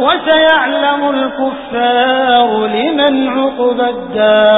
وسيعلم الكفار لمن عقب الدار.